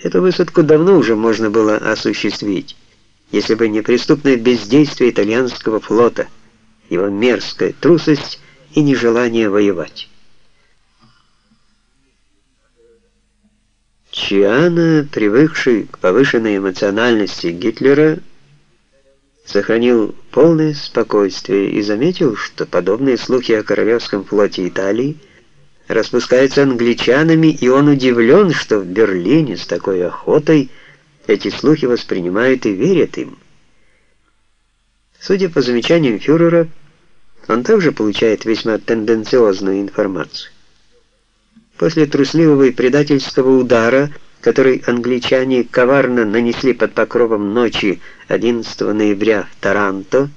Эту высадку давно уже можно было осуществить, если бы не преступное бездействие итальянского флота, его мерзкая трусость и нежелание воевать. Чиана, привыкший к повышенной эмоциональности Гитлера, сохранил полное спокойствие и заметил, что подобные слухи о Королевском флоте Италии распускаются англичанами, и он удивлен, что в Берлине с такой охотой эти слухи воспринимают и верят им. Судя по замечаниям фюрера, он также получает весьма тенденциозную информацию. После трусливого и предательского удара, который англичане коварно нанесли под покровом ночи 11 ноября в Таранто,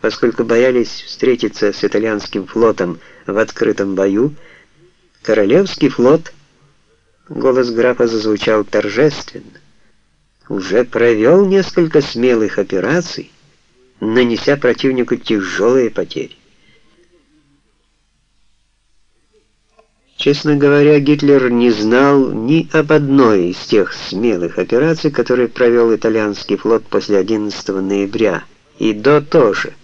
поскольку боялись встретиться с итальянским флотом в открытом бою, Королевский флот, голос графа зазвучал торжественно, уже провел несколько смелых операций, нанеся противнику тяжелые потери. Честно говоря, Гитлер не знал ни об одной из тех смелых операций, которые провел итальянский флот после 11 ноября, и до тоже,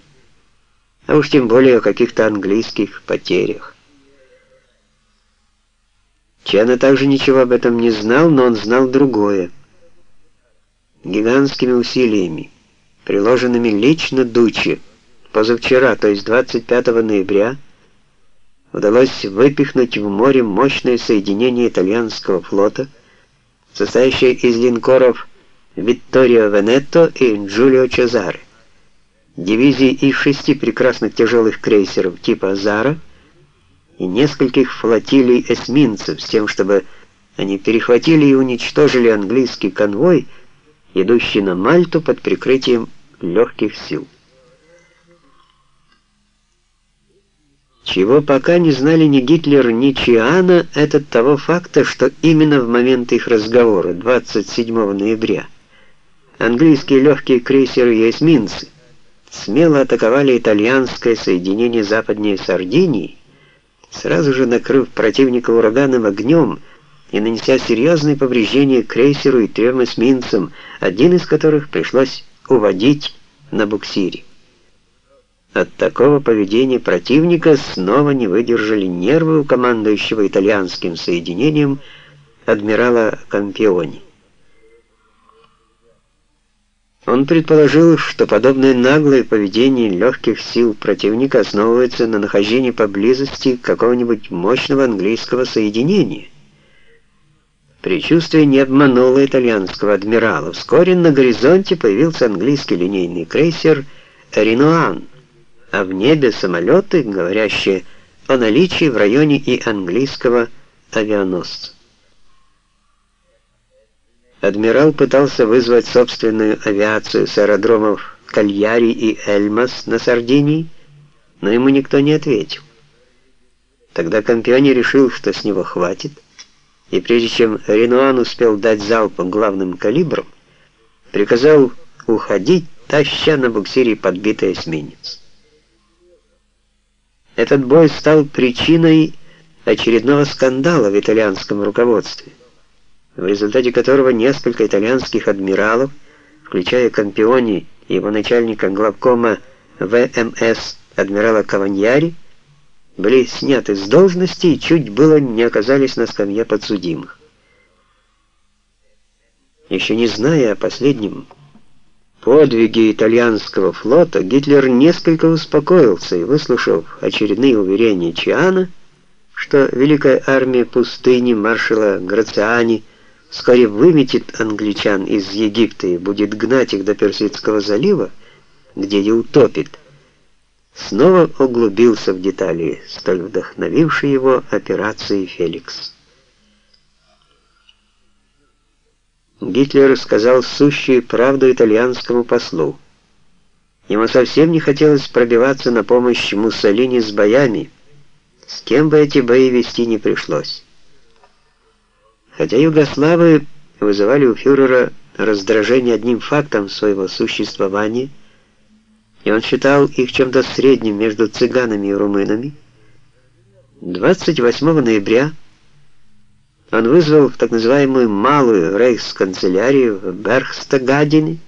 а уж тем более о каких-то английских потерях. Чена также ничего об этом не знал, но он знал другое. Гигантскими усилиями, приложенными лично Дучи, позавчера, то есть 25 ноября, удалось выпихнуть в море мощное соединение итальянского флота, состоящее из линкоров Витторио Венетто и Джулио Чезаре, дивизии из шести прекрасных тяжелых крейсеров типа «Зара» и нескольких флотилий эсминцев с тем, чтобы они перехватили и уничтожили английский конвой, идущий на Мальту под прикрытием легких сил. Чего пока не знали ни Гитлер, ни Чиана, это того факта, что именно в момент их разговора, 27 ноября, английские легкие крейсеры и эсминцы смело атаковали итальянское соединение западнее Сардинии, сразу же накрыв противника ураганным огнем и нанеся серьезные повреждения крейсеру и трем эсминцам, один из которых пришлось уводить на буксире. От такого поведения противника снова не выдержали нервы у командующего итальянским соединением адмирала Кампиони. Он предположил, что подобное наглое поведение легких сил противника основывается на нахождении поблизости какого-нибудь мощного английского соединения. Причувствие не обмануло итальянского адмирала. Вскоре на горизонте появился английский линейный крейсер «Ринуан», а в небе самолеты, говорящие о наличии в районе и английского авианосца. Адмирал пытался вызвать собственную авиацию с аэродромов Кальяри и Эльмас на Сардинии, но ему никто не ответил. Тогда Компиони решил, что с него хватит, и прежде чем Ренуан успел дать залп главным калибром, приказал уходить, таща на буксире подбитый эсминец. Этот бой стал причиной очередного скандала в итальянском руководстве, в результате которого несколько итальянских адмиралов, включая Кампиони и его начальника главкома ВМС адмирала Каваньяри, были сняты с должности и чуть было не оказались на скамье подсудимых. Еще не зная о последнем подвиги итальянского флота, Гитлер несколько успокоился и, выслушав очередные уверения Чиана, что Великая армия пустыни маршала Грациани вскоре выметит англичан из Египта и будет гнать их до Персидского залива, где и утопит, снова углубился в детали, столь вдохновившей его операции «Феликс». Гитлер сказал сущую правду итальянскому послу. Ему совсем не хотелось пробиваться на помощь Муссолини с боями, с кем бы эти бои вести не пришлось. Хотя югославы вызывали у фюрера раздражение одним фактом своего существования, и он считал их чем-то средним между цыганами и румынами, 28 ноября Он вызвал в так называемую малую рейхсканцелярию в Берхстагадене